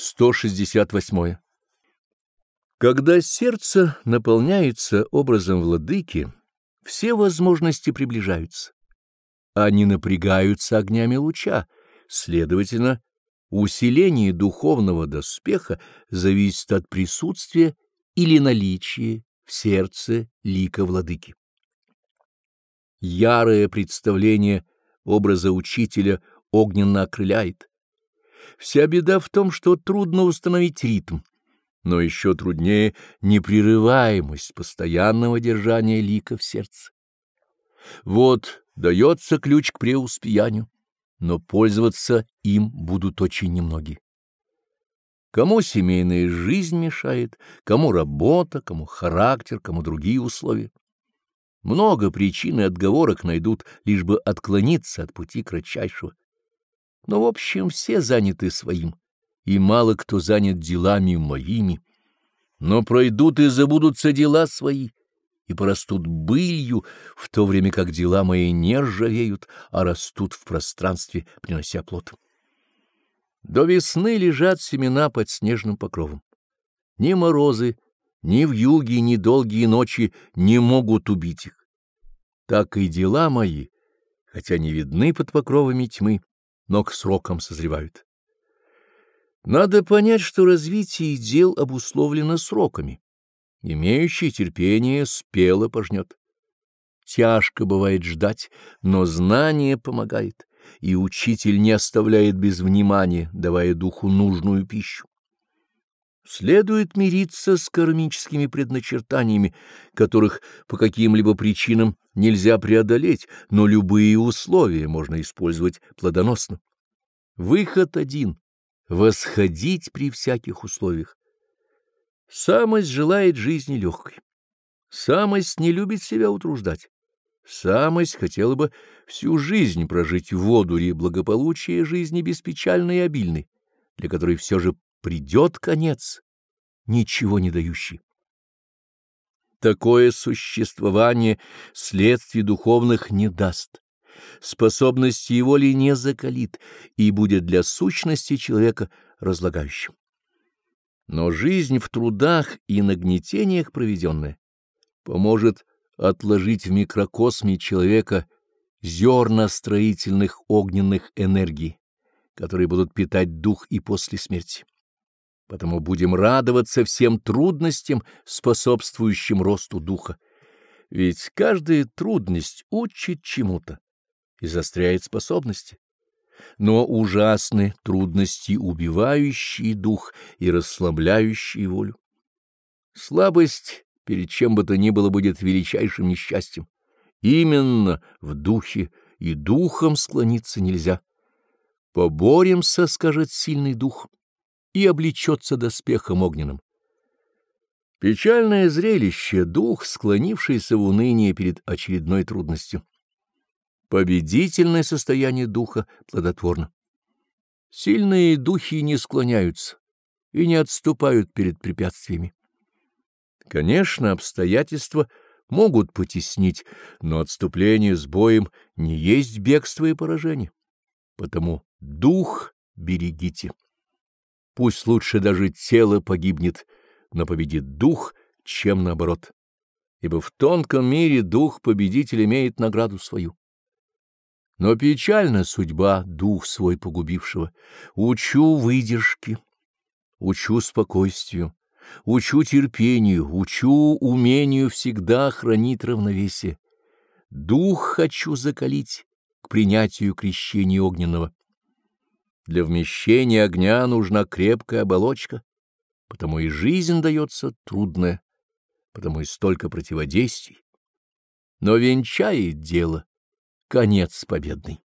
168. Когда сердце наполняется образом владыки, все возможности приближаются. Они напрягаются огнями луча, следовательно, усиление духовного доспеха зависит от присутствия или наличия в сердце лика владыки. Ярое представление образа учителя огненно окрыляет. Вся беда в том, что трудно установить ритм, но еще труднее непрерываемость постоянного держания лика в сердце. Вот дается ключ к преуспеянию, но пользоваться им будут очень немногие. Кому семейная жизнь мешает, кому работа, кому характер, кому другие условия. Много причин и отговорок найдут, лишь бы отклониться от пути кратчайшего. Но, в общем, все заняты своим, и мало кто занят делами моими. Но пройдут и забудутся дела свои, и порастут былью, в то время как дела мои не ржавеют, а растут в пространстве, принося плод. До весны лежат семена под снежным покровом. Ни морозы, ни в юге, ни долгие ночи не могут убить их. Так и дела мои, хотя не видны под покровами тьмы, но к срокам созревают. Надо понять, что развитие дел обусловлено сроками. Имеющий терпение спело пожнет. Тяжко бывает ждать, но знание помогает, и учитель не оставляет без внимания, давая духу нужную пищу. Следует мириться с кармическими предначертаниями, которых по каким-либо причинам нельзя преодолеть, но любые условия можно использовать плодоносно. Выход один — восходить при всяких условиях. Самость желает жизни легкой. Самость не любит себя утруждать. Самость хотела бы всю жизнь прожить в одуре благополучия жизни беспечальной и обильной, для которой все же придет конец, ничего не дающий. Такое существование следствий духовных не даст, способности его ли не закалит и будет для сущности человека разлагающим. Но жизнь в трудах и нагнетениях проведенная поможет отложить в микрокосме человека зерна строительных огненных энергий, которые будут питать дух и после смерти. Потому будем радоваться всем трудностям, способствующим росту духа. Ведь каждая трудность учит чему-то и застряет способности. Но ужасны трудности, убивающие дух и расслабляющие волю. Слабость перед чем бы то ни было будет величайшим несчастьем. Именно в духе и духом склониться нельзя. Поборемся, скажет сильный дух и облечется доспехом огненным. Печальное зрелище — дух, склонившийся в уныние перед очередной трудностью. Победительное состояние духа плодотворно. Сильные духи не склоняются и не отступают перед препятствиями. Конечно, обстоятельства могут потеснить, но отступление с боем не есть бегство и поражение. Потому дух берегите. Пусть лучше даже тело погибнет, но победит дух, чем наоборот. Ибо в тонком мире дух победитель имеет награду свою. Но печальна судьба дух свой погубившего. Учу выдержки, учу спокойствию, учу терпению, учу умению всегда хранить равновесие. Дух хочу закалить к принятию крещения огненного. Для вмещения огня нужна крепкая оболочка, потому и жизнь дается трудная, потому и столько противодействий. Но венчает дело конец победный.